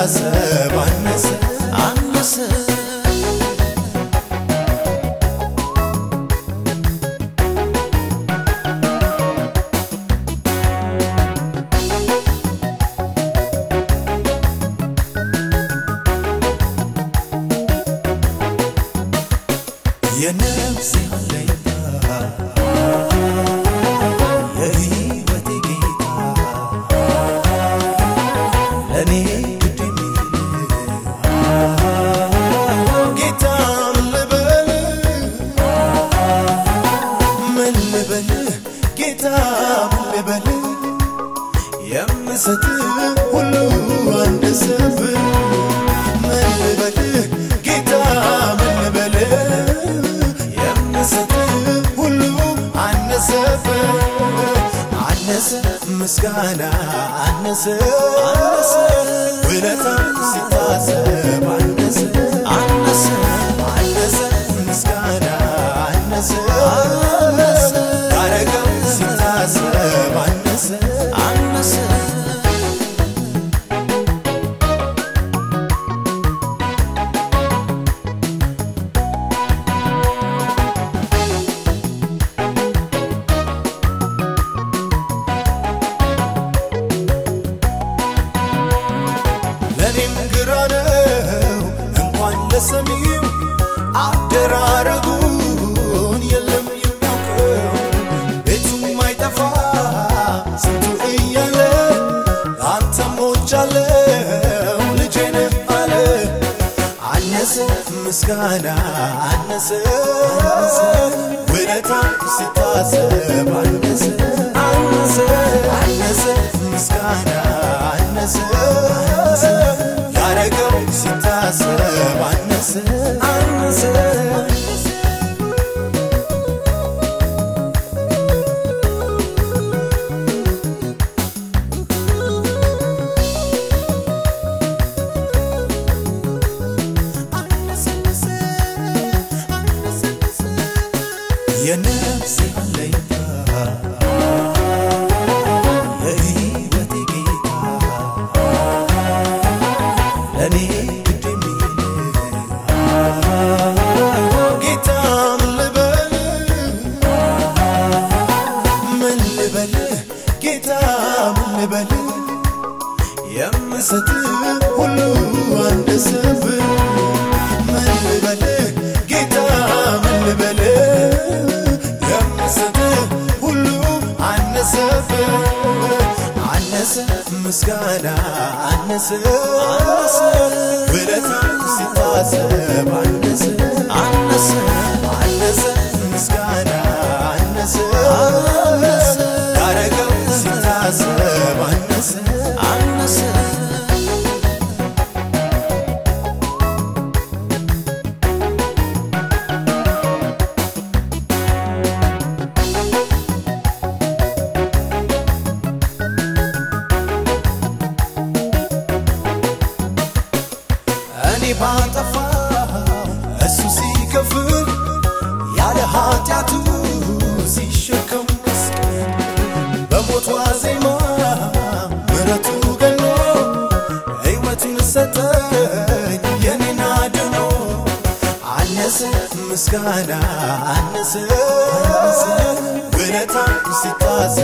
ሲታሰብ አነሰ አነሰ የነፍሴ አለኝታ የሕይወቴ ጌታ ለእኔ ጌታ ምን ልበል የምሰጥ ሁሉ አንደሰብ ምን ልበል ጌታ ምን ልበል የምሰጥ ሁሉ አነሰብ አነሰ ምስጋና አነሰ ውለታ ሲታሰብ አነሰ ምስጋና አነሰ። ውለታ ሲታሰብ አነሰ አነሰ የምሰጥ ሁሉ አንደሰብ ምን ልበል ጌታ ምን ልበል የምሰጥ ሁሉ አነሰብ አነሰ ምስጋና አነሰ ውለታ ሲታሰብ አነሰ ኃጢአቱ ሲሸከም መስቀል በሞት ዋዜማ ምሕረቱ ገኖ ሕይወቱን ሰጠኝ የኔን አድኖ አነሰ ምስጋና አነሰ ውለታ አነሰ